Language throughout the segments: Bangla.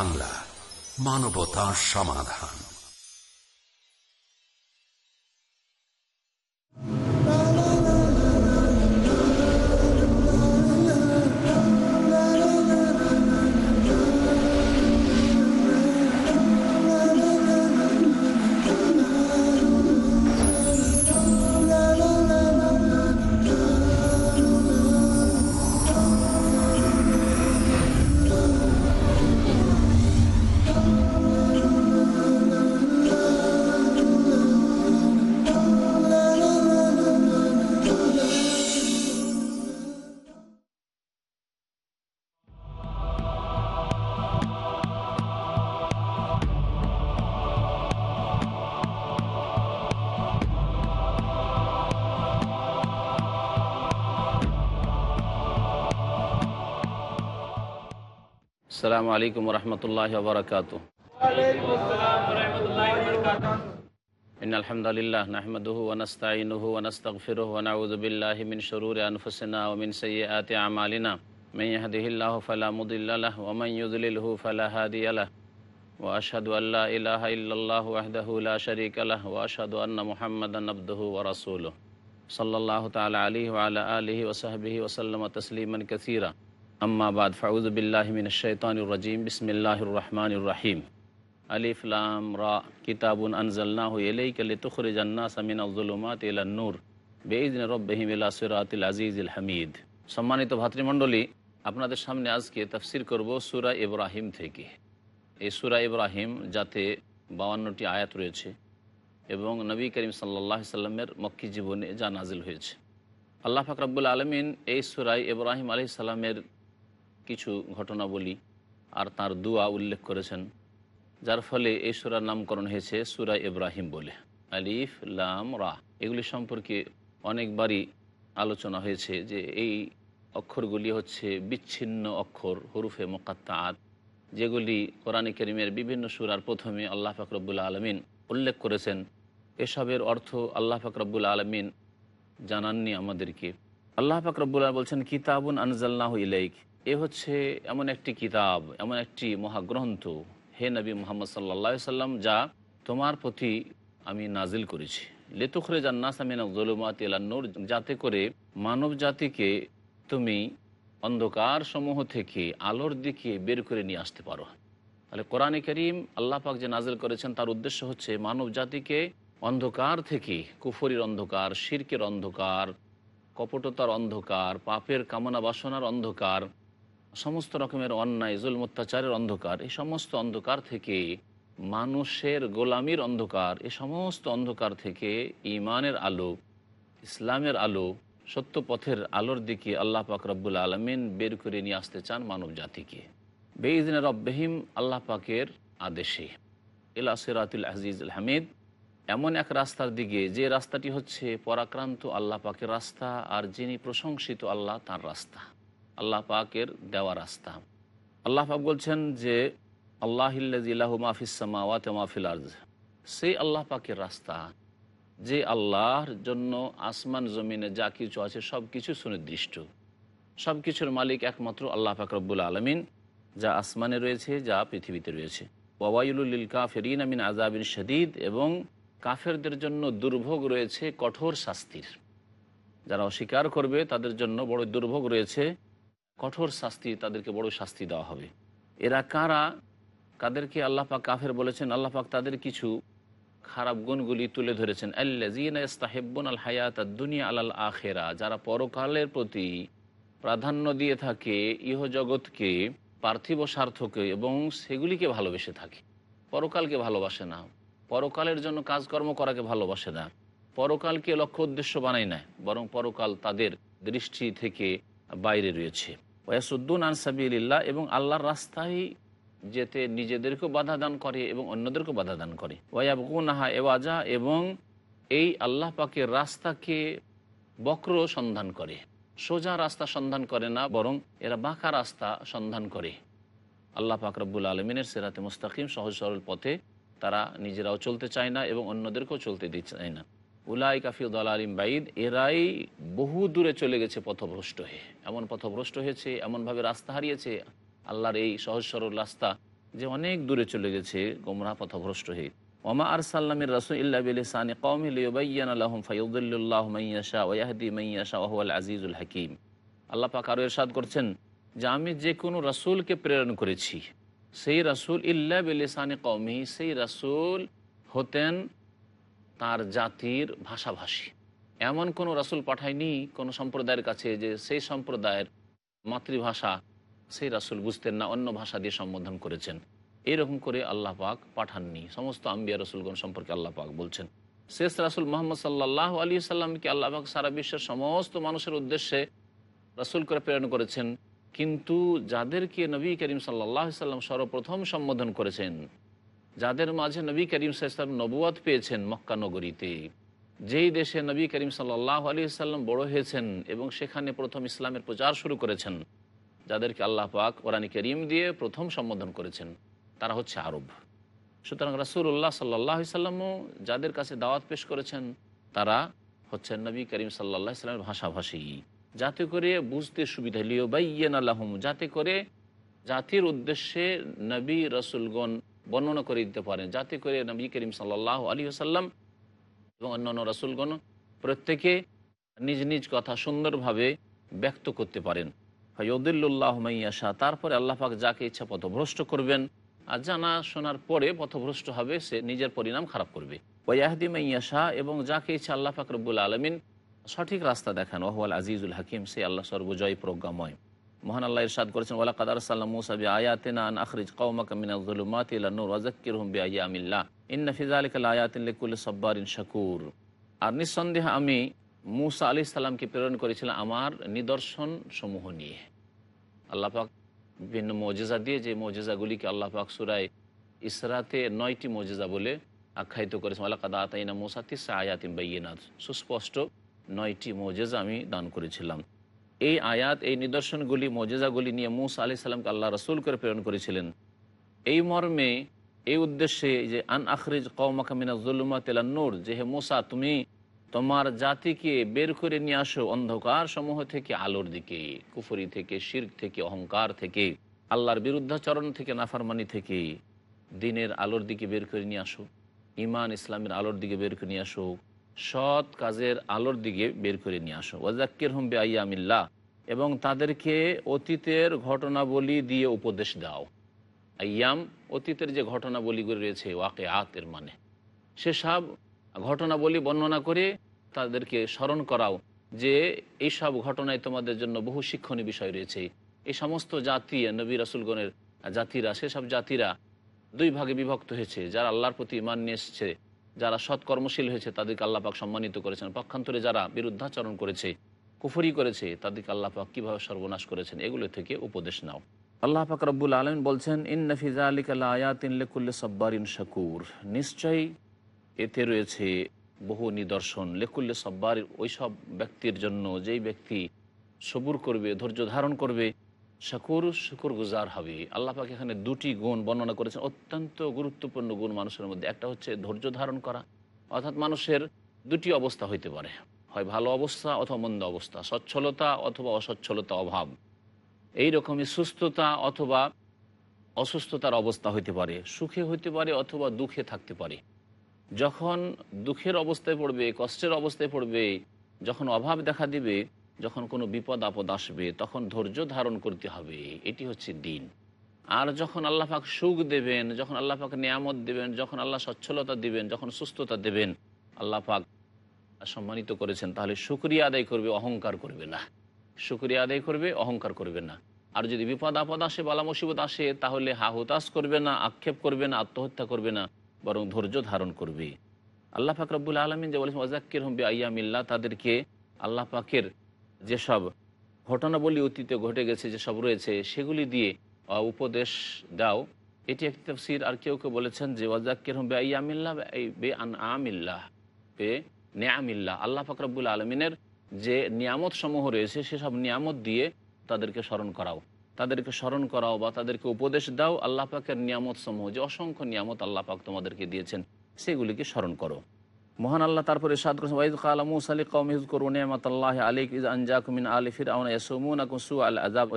বাংলা মানবতা সমাধান। السلام عليكم ورحمة الله وبركاته. إن الحمد لله نحمده ونستعينه ونستغفره ونعوذ بالله من شرور أنفسنا ومن سيئات أعمالنا. من يهده الله فلا مضل له ومن يضلله فلا هادي له. وأشهد أن لا إله إلا الله وحده لا شريك له وأشهد أن محمدا عبده ورسوله. صلى الله تعالى عليه وعلى آله وصحبه وسلم تسليما كثيرا. আম্মাবাদ ফাউজবিল্লাহমিনশানুরজিম বিসমিল্লাহির রহমান রাহিম আলিফলাম রা কিতাবুন আনজাল্লাহ এলাইকালে তুখরি জান্না সামিন আব্দুলমাত নূর বেঈদিন রব্বাহিমিল্লা সুরাতিল আজিজুল হামিদ সম্মানিত ভাতৃমণ্ডলী, আপনাদের সামনে আজকে তফসির করব সুরা ইব্রাহিম থেকে। এই সুরা ইব্রাহিম যাতে বাউান্নটি আয়াত রয়েছে এবং নবী করিম সাল্লাহ সাল্লামের মক্কি জীবনে যা নাজিল হয়েছে। আল্লাহ ফাকরাবুল আলমিন এই সুরাই ইব্রাহিম আলি সাল্লামের কিছু ঘটনাবলী আর তার দুয়া উল্লেখ করেছেন, যার ফলে এই সুরার নামকরণ হয়েছে সুরা ইব্রাহিম বলে। আলিফ, লাম, রা। এগুলি সম্পর্কে অনেকবারই আলোচনা হয়েছে যে এই অক্ষরগুলি হচ্ছে বিচ্ছিন্ন অক্ষর, হরুফে মোকাত্তাত যেগুলি কোরআনে করিমের বিভিন্ন সুরার প্রথমে আল্লাহ ফাকরবুল আলমিন উল্লেখ করেছেন। এসবের অর্থ আল্লাহ ফাকরবুল আলমিন জানাননি আমাদেরকে। আল্লাহ ফাকরবুল বলছেন, কিতাবুন আনজাল্লাহ ইলাইক। এ হচ্ছে এমন একটি কিতাব, এমন একটি মহাগ্রন্থ, হে নবী মোহাম্মদ সাল্লা সাল্লাম যা তোমার প্রতি আমি নাজিল করেছি। লেতুখরে জান্নাস আমিন জলুমাত যাতে করে মানব জাতিকে তুমি অন্ধকার সমূহ থেকে আলোর দিকে বের করে নিয়ে আসতে পারো। তাহলে কোরআনে করিম আল্লাহ পাক যে নাজিল করেছেন, তার উদ্দেশ্য হচ্ছে মানব জাতিকে অন্ধকার থেকে, কুফরির অন্ধকার, শির্কের অন্ধকার, কপটতার অন্ধকার, পাপের কামনা বাসনার অন্ধকার সমস্ত রকমের অন্যায় জুল অত্যাচারের অন্ধকার, এই সমস্ত অন্ধকার থেকে মানুষের গোলামির অন্ধকার, এই সমস্ত অন্ধকার থেকে ইমানের আলো, ইসলামের আলো, সত্য পথের আলোর দিকে আল্লাহ পাক রব্বুল আলমিন বের করে নিয়ে আসতে চান মানব জাতিকে। বেইদিন রব্বাহিম আল্লাহ পাকের আদেশে। ইলা সিরাতুল আজিজ হামিদ। এমন এক রাস্তার দিকে যে রাস্তাটি হচ্ছে পরাক্রান্ত আল্লাহ পাকের রাস্তা আর যিনি প্রশংসিত আল্লাহ তার রাস্তা। আল্লাহ পাকের দেওয়া রাস্তা। আল্লাহ পাক বলছেন যে, আল্লাহ মাহফিসামাওয়াত মাহফিল আর্জ সেই আল্লাহ পাকের রাস্তা, যে আল্লাহর জন্য আসমান, জমিনে যা কিছু আছে সব কিছু সুনির্দিষ্ট। সব কিছুর মালিক একমাত্র আল্লাহ ফাকরবুল আলমিন, যা আসমানে রয়েছে, যা পৃথিবীতে রয়েছে। ওয়াইলুল কাফেরিন আমিন আজাবিন শদীদ এবং কাফেরদের জন্য দুর্ভোগ রয়েছে কঠোর শাস্তির। যারা অস্বীকার করবে, তাদের জন্য বড় দুর্ভোগ রয়েছে কঠোর শাস্তি তাদেরকে বড় শাস্তি দেওয়া হবে। এরা কারা? কাদেরকে আল্লাপাক কাফের বলেছেন আল্লাপাক তাদের কিছু খারাপ গুণগুলি তুলে ধরেছেন। আল্লাহিন আল হায়াত দুনিয়া আলাল আখেরা, যারা পরকালের প্রতি প্রাধান্য দিয়ে থাকে ইহ জগৎকে পার্থিব স্বার্থকে এবং সেগুলিকে ভালোবেসে থাকে। পরকালকে ভালোবাসে না। পরকালের জন্য কাজকর্ম করাকে ভালোবাসে না। পরকালকে লক্ষ্য উদ্দেশ্য বানায় না বরং পরকাল তাদের দৃষ্টি থেকে বাইরে রয়েছে। ওয়াসুদ্দুন আনসাবিল্লাহ এবং আল্লাহর রাস্তায় যেতে নিজেদেরকেও বাধা দান করে এবং অন্যদেরকেও বাধা দান করে। ওয়াবগুনাহা এওয়াজা, এবং এই আল্লাহ পাকের রাস্তাকে বক্র সন্ধান করে। সোজা রাস্তা সন্ধান করে না, বরং এরা বাঁকা রাস্তা সন্ধান করে। আল্লাহ পাক রব্বুল আলমিনের সেরাতে মুস্তাকিম সহজ সরল পথে তারা নিজেরাও চলতে চায় না এবং অন্যদেরকেও চলতে দিতে চায় না। উলাই কাফিউদ্দাল আলিম বাইদ, এরাই বহু দূরে চলে গেছে পথভ্রষ্ট হয়ে। এমন পথভ্রষ্ট হয়েছে, এমনভাবে রাস্তা হারিয়েছে, আল্লাহর এই সহজ সরল রাস্তা যে অনেক দূরে চলে গেছে, গোমরা পথভ্রষ্ট হয়ে। ওমা আর সাল্লামের রসুল আজিজুল হাকিম। আল্লাহ পাক আরও এরশাদ করছেন যে আমি যে কোনো রাসুলকে প্রেরণ করেছি। সেই রাসুল ইল্লা বিলিসানি কৌমি সেই রাসুল হতেন তার জাতির ভাষাভাষী। এমন কোনো রাসুল পাঠায়নি কোনো সম্প্রদায়ের কাছে যে সেই সম্প্রদায়ের মাতৃভাষা সেই রাসুল বুঝতেন না, অন্য ভাষা দিয়ে সম্বোধন করেছেন। এরকম করে আল্লাহ পাক পাঠাননি। সমস্ত আম্বিয়া রসুলগণ সম্পর্কে আল্লাহ পাক বলছেন। শেষ রাসুল মোহাম্মদ সাল্লাহ আলী সাল্লামকে আল্লাহ পাক সারা বিশ্বের সমস্ত মানুষের উদ্দেশ্যে রাসুল করে প্রেরণ করেছেন। কিন্তু যাদেরকে নবী করিম সাল্লাহ সাল্লাম সর্বপ্রথম সম্বোধন করেছেন যাদের মাঝে নবী করিম সাল্লাম নবুয়াত পেয়েছেন মক্কা নগরীতে, যেই দেশে নবী করিম সাল্লাহ আলী সাল্লাম বড় হয়েছেন এবং সেখানে প্রথম ইসলামের প্রচার শুরু করেছেন, যাদেরকে আল্লাহ পাক ওরানি করিম দিয়ে প্রথম সম্বোধন করেছেন, তারা হচ্ছে আরব। সুতরাং রাসুল্লাহ সাল্লাহ সাল্লামও যাদের কাছে দাওয়াত পেশ করেছেন, তারা হচ্ছেন নবী করিম সাল্লাহ সাল্লামের ভাষাভাষী। যাতে করে বুঝতে সুবিধা লিও বাইয়েন আল্লাহম যাতে করে জাতির উদ্দেশ্যে নবী রসুলগণ বর্ণনা করে দিতে পারেন। যাতে করে নবী করিম সাল্লাহ আলী আসাল্লাম এবং অন্যান্য রসুলগণ প্রত্যেকে নিজ নিজ কথা সুন্দরভাবে ব্যক্ত করতে পারেন। ফয়দুল্লাহ মাইয়াশা তারপরে আল্লাহ পাক যাকে ইচ্ছা পথভ্রষ্ট করবেন, আর জানা শোনার পরে পথভ্রষ্ট হবে, সে নিজের পরিণাম খারাপ করবে। ওয়াহদি মাইয়াশা এবং যাকে ইচ্ছা আল্লাহ পাক রব্বুল আলমিন সঠিক রাস্তা দেখান ওহওয়াল আজিজুল হাকিম, সে আল্লাহ সর্বজয়, প্রজ্ঞাময়। মহান আল্লাহ ইরশাদ করেছেন ওলা কাদার সাল্লাম মুসাবি আয়াতিনা আন আখরিজ কওমাকা মিনাল যুলুমাতি ইলা নূর ওয়াযাক্কিরহুম বিআইয়ামিল্লাহ। ইন্না ফি যালিকা লাআয়াতিন লিকুল্লি সাব্বারিন শাকুর। আর নিঃসন্দেহে আমি মুসা আলাইহিস সালামকে প্রেরণ করেছিলাম আমার নিদর্শন সমূহ নিয়ে। আল্লাহ পাক বিভিন্ন মজেজা দিয়ে যে মজেজাগুলিকে আল্লাহ পাক সুরায় ইসরাতে নয়টি মজেজা বলে আখ্যায়িত করেছেন আল্লাহ কাদা আতাইনা মুসা তিসা আয়াতিম সুস্পষ্ট নয়টি মজেজা আমি দান করেছিলাম। এই আয়াত, এই নিদর্শনগুলি, মজেজাগুলি নিয়ে মুসা আলি সাল্লামকে আল্লাহ রসুল করে প্রেরণ করেছিলেন। এই মর্মে, এই উদ্দেশ্যে যে, আন আখরিজ কৌমাকামিনা জুলুমা তেলান্নুর যে হে মুসা, তুমি তোমার জাতিকে বের করে নিয়ে আসো অন্ধকার সমূহ থেকে, আলোর দিকে, কুফরি থেকে শির থেকে, অহংকার থেকে, আল্লাহর বিরুদ্ধাচরণ থেকে, নাফারমানি থেকে, দিনের আলোর দিকে বের করে নিয়ে আসো ইমান ইসলামের আলোর দিকে বের করে নিয়ে আসো, সৎ কাজের আলোর দিকে বের করে নিয়ে আসো। ওয়াজাক্কির হুম্বে আয়ামিল্লাহ এবং তাদেরকে অতীতের ঘটনাবলী দিয়ে উপদেশ দাও। আয়াম অতীতের যে ঘটনাবলীগুলি রয়েছে ওয়াকে আতের মানে। সেসব ঘটনাবলী বর্ণনা করে তাদেরকে স্মরণ করাও যে এইসব ঘটনায় তোমাদের জন্য বহু শিক্ষণীয় বিষয় রয়েছে। এই সমস্ত জাতি, নবী রাসুলগণের জাতিরা, সেসব জাতিরা দুই ভাগে বিভক্ত হয়েছে। যারা আল্লাহর প্রতি ইমান নিয়ে এসছে, যারা সৎকর্মশীল হয়েছে, তাদেরকে আল্লাহ পাক সম্মানিত করেছেন। পক্ষান্তরে যারা বিরুদ্ধাচরণ করেছে কুফরি করেছে, তাদেরকে আল্লাহ পাক কীভাবে সর্বনাশ করেছেন, এগুলো থেকে উপদেশ নাও। আল্লাহ পাক রব্বুল আলম বলছেন ইন নফিজা আলিক আয়াতিন লেকুল্লে সব্বারিন শাকুর। নিশ্চয়ই এতে রয়েছে বহু নিদর্শন, লেকুল্লে সব্বার ওই সব ব্যক্তির জন্য যেই ব্যক্তি সবুর করবে, ধৈর্য ধারণ করবে, শাকুর শুকুর গুজার হবে। আল্লাহ পাক এখানে দুটি গুণ বর্ণনা করেছেন, অত্যন্ত গুরুত্বপূর্ণ গুণ মানুষের মধ্যে। একটা হচ্ছে ধৈর্য ধারণ করা, অর্থাৎ মানুষের দুটি অবস্থা হইতে পারে। হয় ভালো অবস্থা অথবা মন্দ অবস্থা, সচ্ছলতা অথবা অসচ্ছলতা অভাব। এই রকমই সুস্থতা অথবা অসুস্থতার অবস্থা হইতে পারে, সুখে হইতে পারে অথবা দুঃখে থাকতে পারে। যখন দুঃখের অবস্থায় পড়বে, কষ্টের অবস্থায় পড়বে, যখন অভাব দেখা দিবে, যখন কোনো বিপদ আপদ আসবে, তখন ধৈর্য ধারণ করতে হবে। এটি হচ্ছে দিন। আর যখন আল্লাহ পাক সুখ দেবেন, যখন আল্লাহ পাক নিয়ামত দেবেন, যখন আল্লাহ সচ্ছলতা দিবেন, যখন সুস্থতা দেবেন, আল্লাহ পাক সম্মানিত করেছেন, তাহলে শুক্রিয়া আদায় করবে, অহংকার করবে না। শুক্রিয়া আদায় করবে, অহংকার করবে না। আর যদি বিপদ আপদ আসে, বালা মুসিবত আসে, তাহলে হা হুতাশ করবে না, আক্ষেপ করবে না, আত্মহত্যা করবে না, বরং ধৈর্য ধারণ করবে। আল্লাহ পাক রব্বুল আলমিন যে বলেছেন ওয়াজাক্কির হম্বি আয়ামিল্লা তাদেরকে আল্লাহ পাকের যেসব ঘটনাবলী অতীতে ঘটে গেছে, যেসব রয়েছে, সেগুলি দিয়ে উপদেশ দাও। এটি একটি তফসির, আর কেউ কেউ বলেছেন যে ওয়াজাক্কির হম্বি আয়ামিল্লা বে আন আমিল্লাহ বে নেয়ামিল্লা আল্লাহ পাক রব্বুল আলমিনের যে নিয়ামত সমূহ রয়েছে, সেসব নিয়ামত দিয়ে তাদেরকে স্মরণ করাও। তাদেরকে স্মরণ করাও বা তাদেরকে উপদেশ দাও আল্লাহ পাকের নিয়ামত সমূহ যে অসংখ্য নিয়ামত আল্লাহ পাক তোমাদেরকে দিয়েছেন, সেগুলিকে স্মরণ করো। মহান আল্লাহ তারপরে সাদ আল্লাহ আলিক ইজ আলি ফির আউন ইয়াসুমুন আকুম সু আল আজাব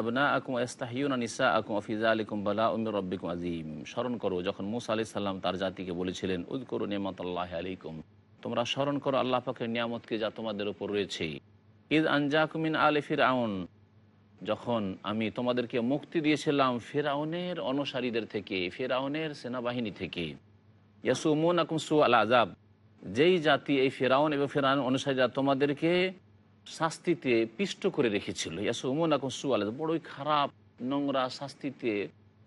আবনা আকুম ইস্তাহিউন নিসা আকুম আলিকুম বালা উমির রব্বিকুম আজিম স্মরণ করো, যখন মুসা আলি সাল্লাম তার জাতিকে বলেছিলেন উদ করু নেমাত আল্লাহ আলিকুম তোমরা স্মরণ করো আল্লাহ পাকের নিয়ামতকে যা তোমাদের উপর রয়েছে। ইদ আনজাকুমিন আলি ফির আউন যখন আমি তোমাদেরকে মুক্তি দিয়েছিলাম ফেরাউনের অনুসারীদের থেকে ফেরাউনের সেনাবাহিনী থেকে। ইয়াসুমুন আকুম সু আল আজাব যেই জাতি এই ফেরাউন এবং ফেরাউন অনুসারীরা তোমাদেরকে শাস্তিতে পিষ্ট করে রেখেছিল ইয়াসুমুন আকুম সু আল বড়ই খারাপ নোংরা শাস্তিতে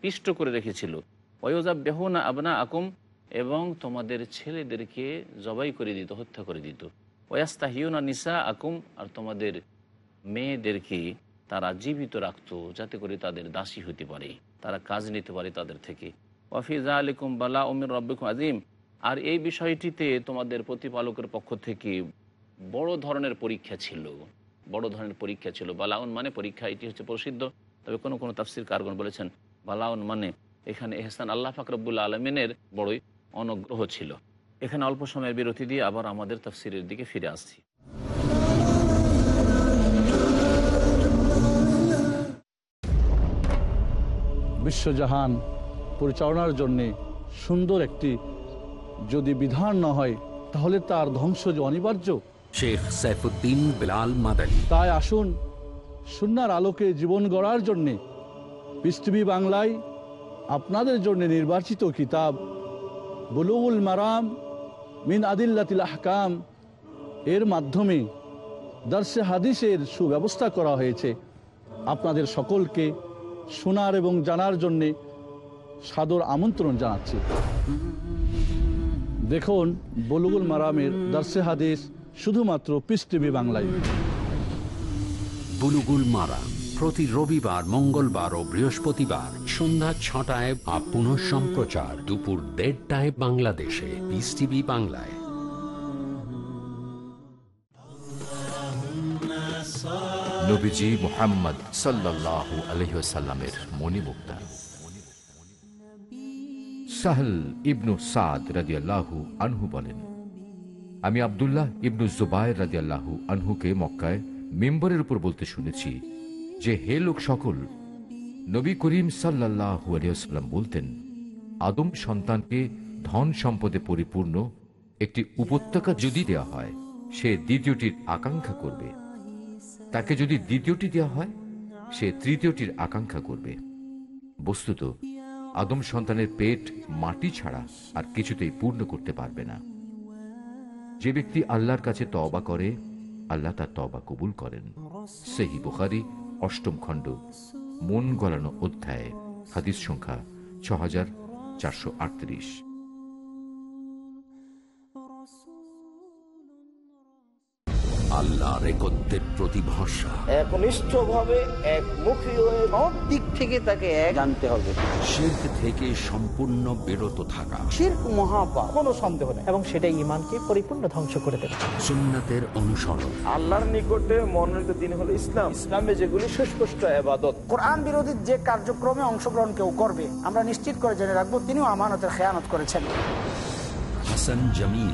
পিষ্ট করে রেখেছিল। ওয়জাব বেহুনা আবনা আকুম এবং তোমাদের ছেলেদেরকে জবাই করে দিত, হত্যা করে দিত। ওয়াস্তাহিউনা নিসা আকুম আর তোমাদের মেয়েদেরকে তারা জীবিত রাখতো যাতে করে তাদের দাসী হতে পারে, তারা কাজ নিতে পারে তাদের থেকে। ওয়াফিজা আলিকুম বালা উমির রব্বিকুম আজিম আর এই বিষয়টিতে তোমাদের প্রতিপালকের পক্ষ থেকে বড় ধরনের পরীক্ষা ছিল, বড় ধরনের পরীক্ষা ছিল। বালাউন মানে পরীক্ষা, এটি হচ্ছে প্রসিদ্ধ, তবে কোনো কোনো তাফসির কারগণ বলেছেন, বালাউন মানে এখানে এহসান আল্লাহ ফাকরবুল্লা আলমিনের বড়ই অনুগ্রহ ছিল। এখানে অল্প সময়ের বিরতি দিয়ে আবার আমাদের তাফসিরের দিকে ফিরে আসছি। বিশ্বজাহান পরিচালনার জন্যে সুন্দর একটি যদি বিধান না হয় তাহলে তার ধ্বংস যে অনিবার্য। শেখ সাইফুদ্দিন বিলাল মাদানী। তাই আসুন সুনার আলোকে জীবন গড়ার জন্যে পৃথিবী বাংলায় আপনাদের জন্য নির্বাচিত কিতাব বুলুগুল মারাম মিন আদিল্লাতিল আহকাম। এর মাধ্যমে দর্শে হাদিসের সুব্যবস্থা করা হয়েছে। আপনাদের সকলকে শোনার এবং জানার জন্যে সাদর আমন্ত্রণ জানাচ্ছি। দেখুন, বলুগুল মারামের দর্শে হাদিস শুধুমাত্র পিস টিভি বাংলায়। বুলুগুল মারা প্রতি রবিবার, মঙ্গলবার ও বৃহস্পতিবার সন্ধ্যা ছটায় বা পুনঃ সম্প্রচার দুপুর দেড়টায় বাংলাদেশে। পিস টিভি বাংলায়। মোহাম্মদ সাহল সাদ আনহু বলেন, আমি আবদুল্লাহ ইবনু জুবায়ের রাজিয়াল্লাহু আনহুকে মক্কায় মেম্বরের উপর বলতে শুনেছি যে হে লোক সকল, নবী করিম সাল্লাহু আলিয়াল্লাম বলতেন, আদম সন্তানকে ধন সম্পদে পরিপূর্ণ একটি উপত্যকা যদি দেওয়া হয়, সে দ্বিতীয়টির আকাঙ্ক্ষা করবে। তাকে যদি দ্বিতীয়টি দেওয়া হয়, সে তৃতীয়টির আকাঙ্ক্ষা করবে। বস্তুত, আদম সন্তানের পেট মাটি ছাড়া আর কিছুতেই পূর্ণ করতে পারবে না। যে ব্যক্তি আল্লাহর কাছে তবা করে, আল্লাহ তার তবা কবুল করেন। সেহি বুখারি অষ্টম খণ্ড মন গলানো অধ্যায় হাদিস সংখ্যা ছ হাজার চারশো আটত্রিশ। আল্লাহর একত্রের প্রতি ভরসা একনিষ্ঠভাবে একমুখী হয়ে সব দিক থেকে তাকে জানতে হবে। শির্ক থেকে সম্পূর্ণ বিরত থাকা। শির্ক মহাপাপ কোনো সন্দেহ নেই। এবং ইমানকে পরিপূর্ণ ধ্বংস করে দেবে। সুন্নাতের অনুসরণ। আল্লাহর নিকটে মনোনীত দিন হলো ইসলাম। ইসলামে যেগুলি সুস্পষ্ট আবাদত কোরআন বিরোধী যে কার্যক্রমে অংশগ্রহণ কেউ করবে আমরা নিশ্চিত করে জেনে রাখব তিনিও আমানতের খেয়ানত করেছেন। Hasan Jamil.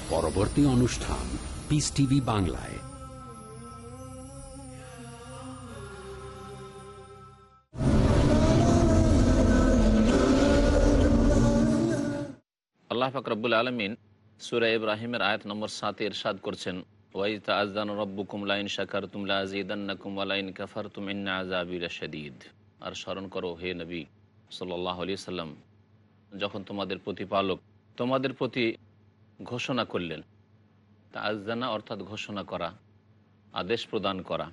পরবর্তী অনুষ্ঠান পিস টিভি বাংলায়। আল্লাহ ফাকরাবুল আলমিন সুরা ইব্রাহিমের আয়াত নম্বর সাতে এরশাদ করছেন লাইন তুমলা আর স্মরণ করো, হে নবী সাল্লাহ আলি সাল্লাম যখন তোমাদের প্রতিপালক, তোমাদের প্রতি ঘোষণা করলেন। তা আজদানা অর্থাৎ ঘোষণা করা, আদেশ প্রদান করা।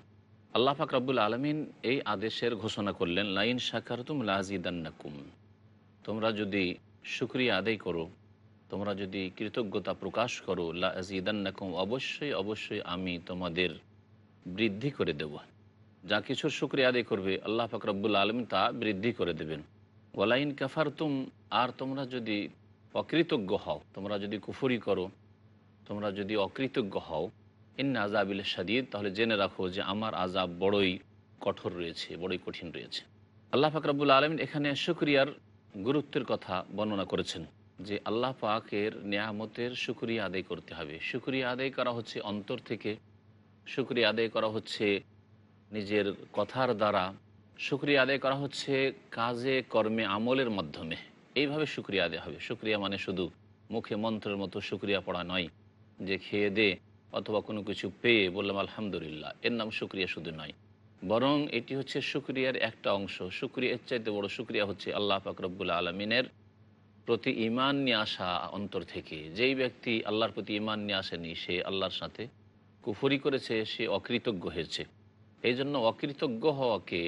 আল্লাহ ফাকরাবুল আলমিন এই আদেশের ঘোষণা করলেন, লাইন শাকার তুম লাজিদান্নাকুম। তোমরা যদি শুক্রিয়া আদায় করো, তোমরা যদি কৃতজ্ঞতা প্রকাশ করো লা আজিদান্নাকুম অবশ্যই অবশ্যই আমি তোমাদের বৃদ্ধি করে দেব। যা কিছুর শুক্রিয়া আদায় করবে, আল্লাহ ফাকরাবুল আলম তা বৃদ্ধি করে দেবেন। ওয়ালাইন কাফার তুম আর তোমরা যদি অকৃতজ্ঞ হও। তোমরা যদি কুফরি করো, তোমরা যদি অকৃতজ্ঞ হও ইন আজাবিল সাদিদ তাহলে জেনে রাখো যে আমার আজাব বড়ই কঠোর রয়েছে, বড়ই কঠিন রয়েছে। আল্লাহ ফাকরাবুল আলম এখানে শুক্রিয়ার গুরুত্বের কথা বর্ণনা করেছেন যে আল্লাহ পাকের নিয়ামতের শুক্রিয়া আদায় করতে হবে। শুক্রিয়া আদায় করা হচ্ছে অন্তর থেকে, শুক্রিয়া আদায় করা হচ্ছে নিজের কথার দ্বারা, শুক্রিয়া আদায় করা হচ্ছে কাজে, কর্মে, আমলের মাধ্যমে। এইভাবে শুক্রিয়া আদায় হবে। শুক্রিয়া মানে শুধু মুখে মন্ত্রের মতো শুক্রিয়া পড়া নয়, যে খেয়ে দে অথবা কোনো কিছু পেয়ে বললাম আলহামদুলিল্লাহ, এর নাম শুক্রিয়া শুধু নয়। বরং এটি হচ্ছে শুক্রিয়ার একটা অংশ। শুক্রিয়া এর চাইতে বড় শুক্রিয়া হচ্ছে আল্লাহ ফাকরবুল্লা আলমিনের প্রতি ইমান নিয়ে আসা অন্তর থেকে। যেই ব্যক্তি আল্লাহর প্রতি ইমান নিয়ে আসেনি, সে আল্লাহর সাথে কুফরি করেছে, সে অকৃতজ্ঞ হয়েছে। এই জন্য অকৃতজ্ঞ হওয়াকে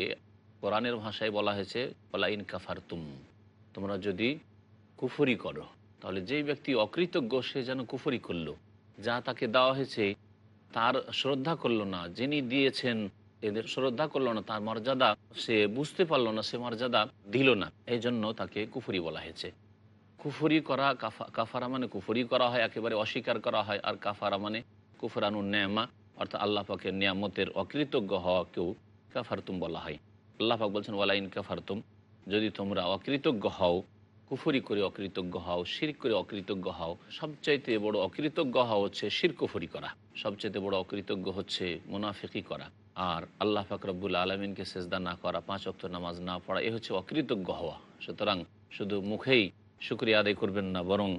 কোরআনের ভাষায় বলা হয়েছে পলাইন কাফার তুম তোমরা যদি কুফরি করো, তাহলে যেই ব্যক্তি অকৃতজ্ঞ, সে যেন কুফরি করল। যা তাকে দেওয়া হয়েছে, তার শ্রদ্ধা করল না। যিনি দিয়েছেন, এদের শ্রদ্ধা করল না, তার মর্যাদা সে বুঝতে পারল না, সে মর্যাদা দিল না। এই জন্য তাকে কুফরি বলা হয়েছে। কুফরি করা, কাফা, কাফারা মানে কুফরি করা হয়, একেবারে অস্বীকার করা হয়। আর কাফারা মানে কুফরানুর ন্যামা, অর্থাৎ আল্লাহ পাকের নিয়ামতের অকৃতজ্ঞ হওয়াকেও কাফারতুম বলা হয়। আল্লাহ পাক বলছেন, ওয়ালাইন কাফারতুম। যদি তোমরা অকৃতজ্ঞ হও, কুফরি করে অকৃতজ্ঞ হও শির করে অকৃতজ্ঞ হও, সবচাইতে বড় অকৃতজ্ঞ হওয়া হচ্ছে শির কুফরি করা। সবচাইতে বড় অকৃতজ্ঞ হচ্ছে মুনাফিকি করা। আর আল্লাহ ফাকরাবুল আলমিনকে সেজদা না করা, পাঁচ অক্ত নামাজ না পড়া, এ হচ্ছে অকৃতজ্ঞ হওয়া। সুতরাং শুধু মুখেই শুক্রিয়া আদায় করবেন না, বরং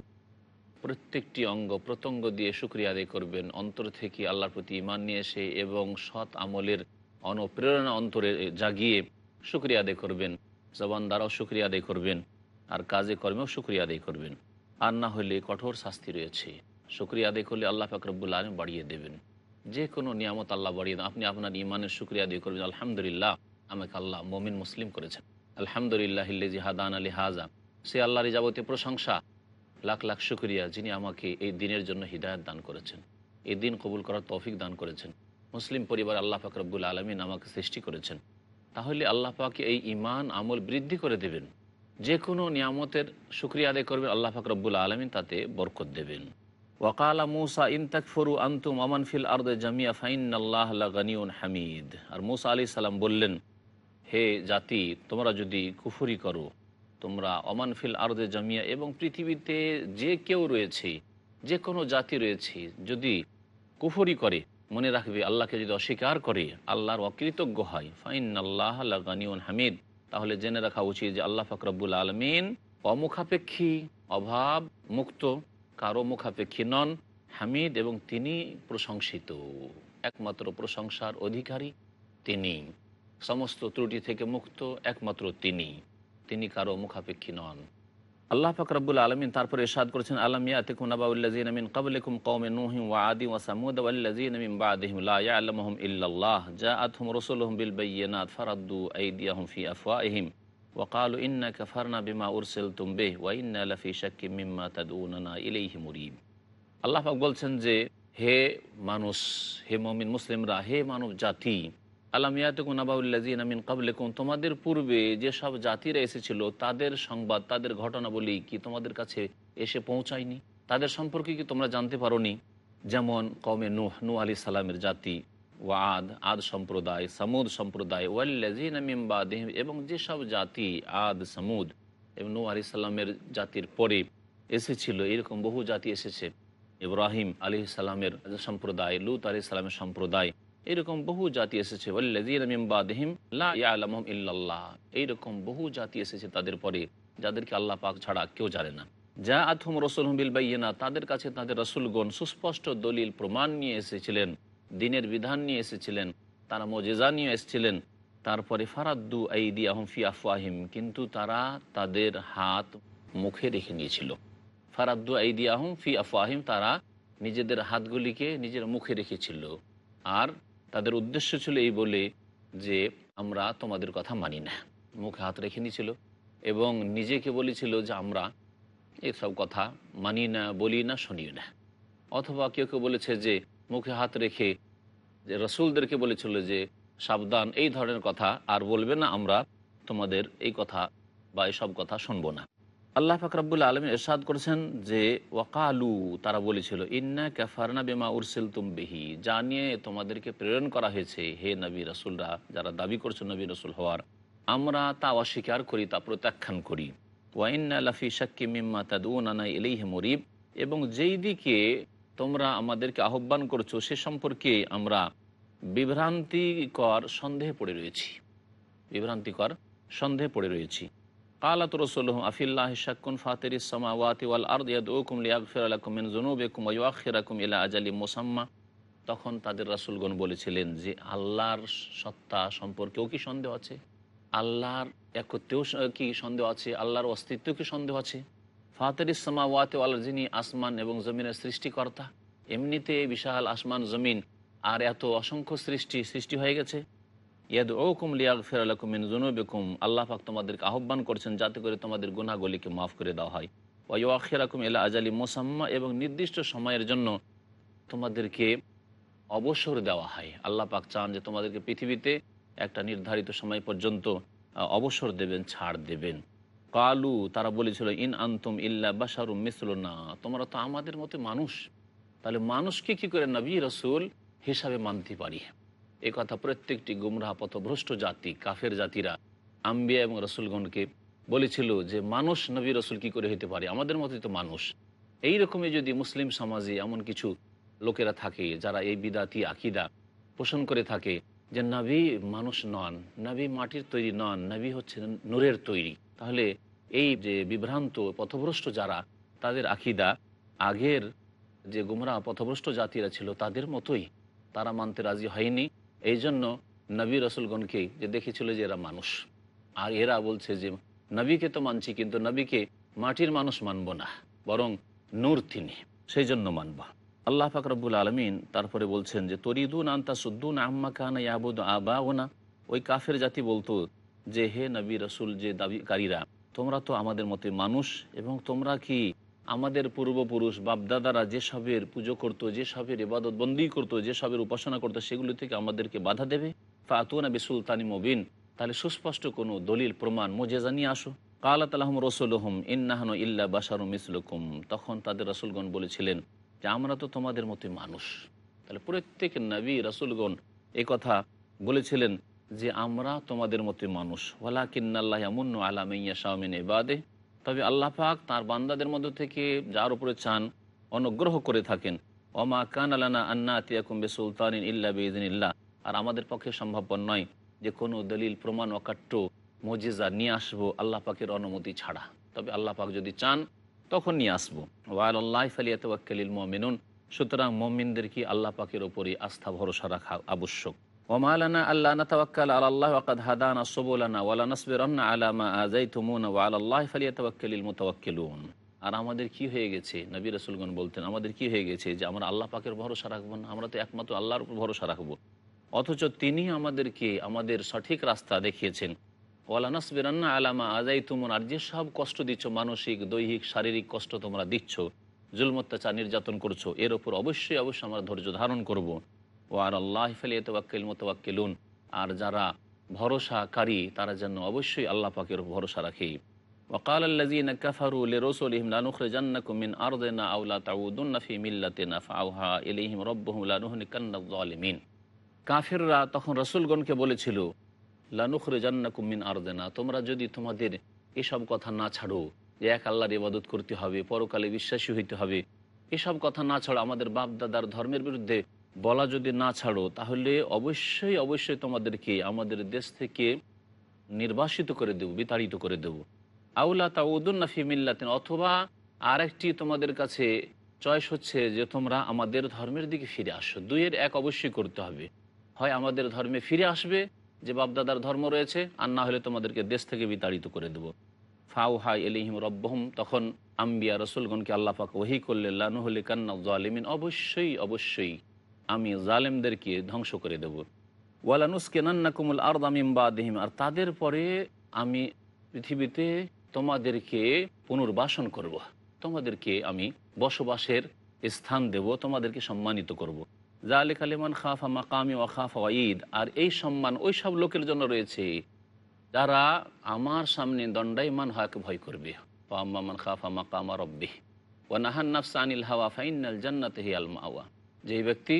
প্রত্যেকটি অঙ্গ প্রত্যঙ্গ দিয়ে শুক্রিয়া আদায় করবেন। অন্তর থেকে আল্লাহর প্রতি ইমান নিয়ে এসে এবং সৎ আমলের অনুপ্রেরণা অন্তরে জাগিয়ে শুক্রিয়া আদায় করবেন। জবান দ্বারাও শুক্রিয়া আদায় করবেন, আর কাজে কর্মেও শুক্রিয়া আদায় করবেন। আর না হলে কঠোর শাস্তি রয়েছে। শুক্রিয়া আদায় করলে আল্লাহ ফাকরবুল্লা আলম বাড়িয়ে দেবেন। যে কোনো নিয়ামত আল্লাহ বাড়িয়ে দেন। আপনি আপনার ইমানের শুক্রিয়া আদায় করবেন। আলহামদুলিল্লাহ, আমাকে আল্লাহ মমিন মুসলিম করেছেন। আলহামদুলিল্লাহ হিল্লেজি হাদান আলী হাজা। সে আল্লাহর যাবতীয় প্রশংসা, লাখ লাখ শুক্রিয়া যিনি আমাকে এই দিনের জন্য হৃদায়ত দান করেছেন। এই দিন কবুল করার তৌফিক দান করেছেন। মুসলিম পরিবার আল্লাহ ফাকরবুল আলমিন আমাকে সৃষ্টি করেছেন। তাহলে আল্লাহ পাকে এই ইমান আমল বৃদ্ধি করে দেবেন। যে কোনো নিয়ামতের শুক্রিয়া আদায় করবেন আল্লাহ ফাকরবুল আলমিন, তাতে বরকত দেবেন। ওয়াকালা মুসা, ইন তাকফরু আন্তুম আমান ফিল আর্দে জামিয়া ফাইন আল্লাহ গানিউন হামিদ। আর মুসা আলি সাল্লাম বললেন, হে জাতি, তোমরা যদি কুফুরি করো, তোমরা অমান ফিল আর্দে জামিয়া এবং পৃথিবীতে যে কেউ রয়েছে, যে কোনো জাতি রয়েছে, যদি কুফরি করে মনে রাখবে, আল্লাহকে যদি অস্বীকার করে, আল্লাহর অকৃতজ্ঞ হয় ফাইন আল্লাহ গানিউন হামিদ। তাহলে জেনে রাখা উচিত যে আল্লাহ ফাকরাবুল আলমিন অমুখাপেক্ষী, অভাব মুক্ত, কারও মুখাপেক্ষী নন, হামিদ এবং তিনি প্রশংসিত। একমাত্র প্রশংসার অধিকারী তিনি। সমস্ত ত্রুটি থেকে মুক্ত একমাত্র তিনি। তিনি কারও মুখাপেক্ষী নন। আল্লাহ ফাকরাবুল আলমিন তারপরে এরশাদ করেছেন, আলম ইয়াতিকুম নাবাউল্লাযীনা মিন ক্বাবলিকুম কওমে নূহিন ওয়া আদি ওয়া সামুদ ওয়াল্লাযীনা মিন বা'দিহিম লা ইয়া'লামুহুম ইল্লাল্লাহ জাআতহুম রাসূলুহুম বিল বায়্যিনাত ফারাদ্দু আইদিয়াহুম ফি আফওয়াহিহিম ওয়া ক্বালু ইন্না কাফারনা বিমা উরসিলতুম বিহি ওয়া ইন্না লাফি শাক্কিম মিম্মা তাদউনানা ইলাইহি মুরিব। আল্লাহ পাক বলছেন যে, হে মানুষ, হে মমিন, মুসলিমরা, হে মানব জাতি আলামিয়াতুকুন আবাউল্লাযীন মিন ক্বাবলিকুম, তোমাদের পূর্বে যে সব জাতিরা এসেছিল, তাদের সংবাদ, তাদের ঘটনাবলী কি তোমাদের কাছে এসে পৌঁছায়নি? তাদের সম্পর্কে কি তোমরা জানতে পারোনি? যেমন কমে নুহ, নূহ আলী সালামের জাতি ওয়াদ আদ সম্প্রদায়, সামুদ সম্প্রদায়, ওয়াল্লাযীন মিন বাদিহিম, এবং যেসব জাতি আদ, সামুদ, এবং নূহ আলী সাল্লামের জাতির পরে এসেছিল, এরকম বহু জাতি এসেছে। ইব্রাহিম আলী সালামের সম্প্রদায়, লুত আলী সালামের সম্প্রদায় এরকম বহু জাতি এসেছে। ইল্লাল্লাহ। এইরকম বহু জাতি এসেছে তাদের পরে, যাদেরকে আল্লাহ পাক ছাড়া কেউ জানে না। যা আথম রসুল বিল বাইনা তাদের কাছে তাদের রসুলগণ সুস্পষ্ট দলিল, প্রমাণ নিয়ে এসেছিলেন, দিনের বিধান নিয়ে এসেছিলেন, তারা মজেজা নিয়ে এসেছিলেন, তারপরে ফারাদ্দু আইদি আহম ফি আফওয়াহিম, কিন্তু তারা তাদের হাত মুখে রেখে নিয়েছিল। ফারাদ্দু আইদি আহম ফি আফওয়াহিম, তারা নিজেদের হাতগুলিকে নিজের মুখে রেখেছিল। আর তাদের উদ্দেশ্য ছিল এই বলে যে আমরা তোমাদের কথা মানি না। মুখে হাত রেখে নিয়েছিল এবং নিজেকে বলেছিল যে আমরা এসব কথা মানি না, বলি না শুনি না। অথবা কেউ কেউ বলেছে যে মুখে হাত রেখে যে রসুলদেরকে বলেছিল যে সাবধান, এই ধরনের কথা আর বলবে না, আমরা তোমাদের এই কথা বা এসব কথা শুনব না। আল্লাহ ফাকরাবুল্লা আলম এরশাদ করেছেন যে, ওয়াকালু তারা বলেছিল, ইন্না ক্যাফারনা বেমা উরসিল তুমবিহি যা নিয়ে তোমাদেরকে প্রেরণ করা হয়েছে, হে নবী রসুলরা, যারা দাবি করছ নবী রসুল হওয়ার। আমরা তা অস্বীকার করি, তা প্রত্যাখ্যান করি। ওয়াইন্না লাফি শাক্কি মিম্মা তাদুনানা ইলাইহি মরিব। এবং যেই দিকে তোমরা আমাদেরকে আহ্বান করছ, সে সম্পর্কে আমরা বিভ্রান্তিকর সন্দেহে পড়ে রয়েছি। বিভ্রান্তিকর সন্দেহে পড়ে রয়েছি। কালাত রসুলহম আফিল্লাহ শাকুন ফাতের ইসমাওয়াতি ওয়াল আর্দ ইয়াদউকুম লিয়াগফির লাকুম মিন যুনুবিকুম ওয়া ইউআখিরাকুম ইলা আজালিম মুসাম্মা তখন তাদের রাসূলগণ বলেছিলেন যে, আল্লাহর সত্তা সম্পর্কেও কি সন্দেহ আছে? আল্লাহর একত্রেও কি সন্দেহ আছে? আল্লাহর অস্তিত্ব কি সন্দেহ আছে? ফাতের ইসমাওয়াতি ওয়াল যিনি আসমান এবং জমিনের সৃষ্টিকর্তা। এমনিতে বিশাল আসমান, জমিন আর এত অসংখ্য সৃষ্টি সৃষ্টি হয়ে গেছে। ইয়াদ ওকুম লিয়াগ ফেরালাকুম জুনুবিকুম আল্লাহ পাক তোমাদেরকে আহ্বান করছেন যাতে করে তোমাদের গুনাহগুলিকে মাফ করে দেওয়া হয়। ওয়াইউ আখিরাকুম এলা আজালি মোসাম্মা এবং নির্দিষ্ট সময়ের জন্য তোমাদেরকে অবসর দেওয়া হয়। আল্লাহ পাক চান যে তোমাদেরকে পৃথিবীতে একটা নির্ধারিত সময় পর্যন্ত অবসর দেবেন, ছাড় দেবেন। কালু, তারা বলেছিল, ইন আন্তুম ইল্লা বাসারুম মিসলুনা। তোমরা তো আমাদের মতো মানুষ। তাহলে মানুষকে কি করে নবী রসুল? হিসাবে মানতে পারি। এ কথা প্রত্যেকটি গুমরাহ পথভ্রষ্ট জাতি, কাফের জাতিরা, আম্বিয়া এবং রসুলগণকে বলেছিল যে, মানুষ নবী রসুল কি করে হতে পারে? আমাদের মতোই তো মানুষ। এই রকমই যদি মুসলিম সমাজে এমন কিছু লোকেরা থাকে, যারা এই বিদাতি আকিদা পোষণ করে থাকে যে, নবী মানুষ নন, নবী মাটির তৈরি নন, নবী হচ্ছে নূরের তৈরি। তাহলে এই যে বিভ্রান্ত পথভ্রষ্ট যারা, তাদের আকিদা আগের যে গুমরা পথভ্রষ্ট জাতিরা ছিল, তাদের মতোই তারা মানতে রাজি হয়নি। এই জন্য নবী রসুলগণকে যে দেখেছিল যে এরা মানুষ, আর এরা বলছে যে নবীকে তো মানছি, কিন্তু নবীকে মাটির মানুষ মানব না, বরং নূর তিনি সেই জন্য মানব। আল্লাহ ফাকরবুল আলমিন তারপরে বলছেন যে, তরিদুন আন্তা সুদ্দুন আম্মা কানা ইয়াবুদ আবা ওনা ওই কাফের জাতি বলতো যে, হে নবী রসুল যে দাবিকারীরা, তোমরা তো আমাদের মতে মানুষ, এবং তোমরা কি আমাদের পূর্বপুরুষ, বাপদাদারা যেসবের পুজো করতো, যেসবের ইবাদত বন্দি করতো, যেসবের উপাসনা করতো, সেগুলি থেকে আমাদেরকে বাধা দেবে। ফাতুনা বিসুলতানি মবিন। তাহলে সুস্পষ্ট কোনো দলিল, প্রমাণ, মোজেজা নিয়ে আসো। কালাত আলহম রসুলহম, ইন্নাহন ইল্লা বাসারু মিসলুকুম। তখন তাদের রসুলগণ বলেছিলেন যে, আমরা তো তোমাদের মতোই মানুষ। তাহলে প্রত্যেক নবী, রসুলগণ এই কথা বলেছিলেন যে, আমরা তোমাদের মতোই মানুষ। ওয়ালা কিন্নাল্লাহ আমুন্ন আলামাইয়া শাহমিন এবাদে তবে আল্লাহ পাক তাঁর বান্দাদের মধ্য থেকে যার উপরে চান, অনুগ্রহ করে থাকেন। অমা কান আলানা আন্না আতিয়াকুম্বে সুলতান ইল্লা বেদিন ইল্লাহ আর আমাদের পক্ষে সম্ভবপর নয় যে কোনো দলিল, প্রমাণ অকাট্য, মজিজা নিয়ে আসব আল্লাহ পাকের অনুমতি ছাড়া। তবে আল্লাহ পাক যদি চান, তখন নিয়ে আসব। ওয়াল আল্লাহ ফালিয়াতওয়াক্কালিল মমিনুন। সুতরাং মমিনদের কি আল্লাহ পাকের ওপরই আস্থা ভরসা রাখা আবশ্যক? আল্লাহ আল্লাহ হাদানা সুবুলানা ওয়ালা নাসবিরান্না আলা মা আযাইতুমুনা ওয়া আলা আল্লাহি মুতাওয়াক্কিলুন আর আমাদের কি হয়ে গেছে? নবী রাসূলগণ বলতেন, আমাদের কি হয়ে গেছে যে আমরা আল্লাহ পাকের ভরসা রাখব না? আমরা তো একমাত্র আল্লাহর উপর ভরসা রাখব। অথচ তিনি আমাদেরকে আমাদের সঠিক রাস্তা দেখিয়েছেন। ওয়ালা নাসবিরান্না আলা মা আযাইতুমুন আর যেসব কষ্ট দিচ্ছ, মানসিক, দৈহিক, শারীরিক কষ্ট তোমরা দিচ্ছ জুলম অত্যাচার নির্যাতন করছ, এর ওপর অবশ্যই অবশ্যই আমরা ধৈর্য ধারণ করব। ওয়ার আল্লাহ ফেলিয়াতওয়াক্কিল মোতওয়াক্কিলুন। আর যারা ভরসাকারী, তারা যেন অবশ্যই আল্লাহ পাকের ভরসা রাখে। ওকাল আল্লাজিন কাফারুল রসুলহিম লানুখরজান্নাকুমিন আরদেনা আউলা তাউদুন্নাফি মিল্লাতেনা ফাউহা ইলিহিম রব্বহুমলানুহনিকান্নালিমিন কাফিররা তখন রসুলগণকে বলেছিল লানুখরজান্নাকুমিন আরদেনা, তোমরা যদি তোমাদের এসব কথা না ছাড়ো, যে এক আল্লাহর ইবাদত করতে হবে, পরকালে বিশ্বাসী হইতে হবে, এসব কথা না ছাড়ো আমাদের বাপদাদার ধর্মের বিরুদ্ধে বলা যদি না ছাড়ো, তাহলে অবশ্যই অবশ্যই তোমাদেরকে আমাদের দেশ থেকে নির্বাসিত করে দেব, বিতাড়িত করে দেব। আউলা তাউদুন্না ফি মিল্লাতেন, অথবা আরেকটি তোমাদের কাছে চয়েস হচ্ছে যে তোমরা আমাদের ধর্মের দিকে ফিরে আসো। দুইয়ের এক অবশ্যই করতে হবে। হয় আমাদের ধর্মে ফিরে আসবে, যে বাপদাদার ধর্ম রয়েছে, আর না হলে তোমাদেরকে দেশ থেকে বিতাড়িত করে দেবো। ফাউ হাই এলিহিম রব্বহম, তখন আম্বিয়া রসুলগণকে আল্লাহ পাক ওহি করলে লানুহলি কান্না জালিমিন অবশ্যই অবশ্যই। আমি জালেমদেরকে ধ্বংস করে দেব। ওয়ালানুসকে নান্না কুমুল আরদামিম বা দেহিম আর তাদের পরে আমি পৃথিবীতে তোমাদেরকে পুনর্বাসন করব। তোমাদেরকে আমি বসবাসের স্থান দেব, তোমাদেরকে সম্মানিত করব। জালে কালিমান খাফা মাকামি ও খাফা ঈদ আর এই সম্মান ওই সব লোকের জন্য রয়েছে যারা আমার সামনে দণ্ডায়মান হওয়াকে ভয় করবে। ও আম্মামান খাফা মাকামা রব্বে ও নাহান নাফসা আনিল হাওয়া ফাইনাল জান্নাতে হি আল মাওয়া। যেই ব্যক্তি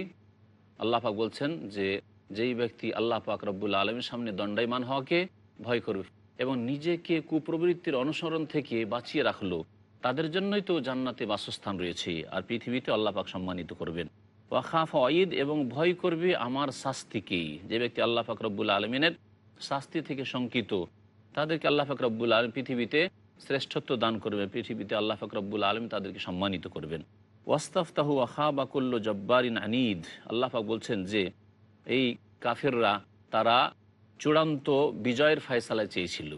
আল্লাহ পাক বলছেন যে যেই ব্যক্তি আল্লাহ পাক রব্বুল আলমের সামনে দণ্ডায়মান হওয়াকে ভয় করবে এবং নিজেকে কুপ্রবৃত্তির অনুসরণ থেকে বাঁচিয়ে রাখল, তাদের জন্যই তো জান্নাতে বাসস্থান রয়েছে আর পৃথিবীতে আল্লাহ পাক সম্মানিত করবেন। ওয়াখাফ ঈদ এবং ভয় করবে আমার শাস্তিকেই। যে ব্যক্তি আল্লাহ পাক রব্বুল আলমিনের শাস্তি থেকে শঙ্কিত, তাদেরকে আল্লাহ পাক রব্বুল আলম পৃথিবীতে শ্রেষ্ঠত্ব দান করবেন পৃথিবীতে আল্লাহ পাক রব্বুল আলম তাদেরকে সম্মানিত করবেন। ওয়াস্তাফতাহু আখা বাকুল্ল জব্বারিন আনিদ। আল্লাহ পাক বলছেন যে, এই কাফেররা তারা চূড়ান্ত বিজয়ের ফয়সালা চেয়েছিল।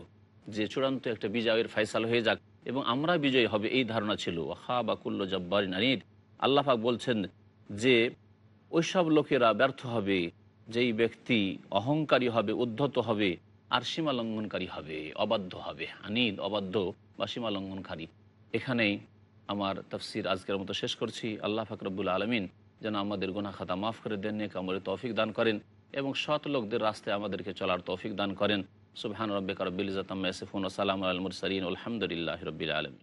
যে চূড়ান্ত একটা বিজয়ের ফয়সালা হয়ে যাক এবং আমরা বিজয়ী হবে এই ধারণা ছিল। আখা বাকুল্ল জব্বারিন আনিদ। আল্লাহ পাক বলছেন যে, ওইসব লোকেরা ব্যর্থ হবে, যেই ব্যক্তি অহংকারী হবে, উদ্ধত হবে, আর সীমা লঙ্ঘনকারী হবে, অবাধ্য হবে। আনিদ অবাধ্য বা সীমা লঙ্ঘনকারী এখানেই আমার তফসির আজকের মতো শেষ করছি। আল্লাহ ফাকরবুল আলমিন যেন আমাদের গুনা খাতা মাফ করে দেন, নেক আমাদের তৌফিক দান করেন এবং সৎ লোকদের রাস্তায় আমাদেরকে চলার তৌফিক দান করেন। সুবহান রব্বিক রব্বিল ইজ্জাতাম্মা ইয়াসিফুন ওয়া সালামু আলাল মুরসালিন। আলহামদুলিল্লাহি রাব্বিল আলামিন।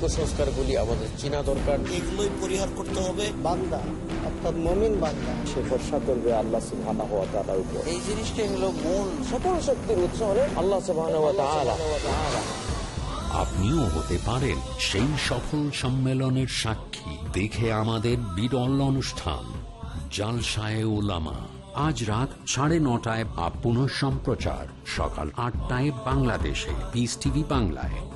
কুসংস্কারগুলি আমাদের চেনা দরকার। এগুলোই পরিহার করতে হবে। বান্দা অর্থাৎ মমিন বান্দা। সে ভরসা করবে আল্লাহ সুবহানাহু ওয়া তাআলার উপর। এই জিনিসটাই হলো মূল। সকল শক্তির উৎস হলেন আল্লাহ সুবহানাহু ওয়া তাআলা। আপনিও হতে পারেন সেই সফল সম্মেলনের সাক্ষী। দেখে আমাদের বিরল অনুষ্ঠান জালসায় ওলামা আজ রাত সাড়ে নটায় বা পুনঃ সম্প্রচার সকাল আটটায় বাংলাদেশে। পিস টিভি বাংলায়।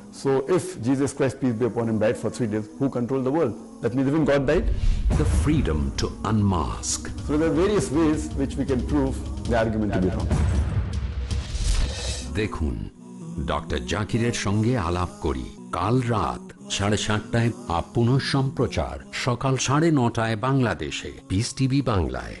so if Jesus Christ, peace be upon him, died for three days, who controlled the world? That means even God died? the freedom to unmask So there are various ways which we can prove the argument to be wrong. দেখুন ডক্টর জাকিরের সঙ্গে আলাপ করি কাল রাত সাড়ে সাতটায় আপ পুনঃ সম্প্রচার সকাল সাড়ে নটায় বাংলাদেশে পিস টিভি বাংলায়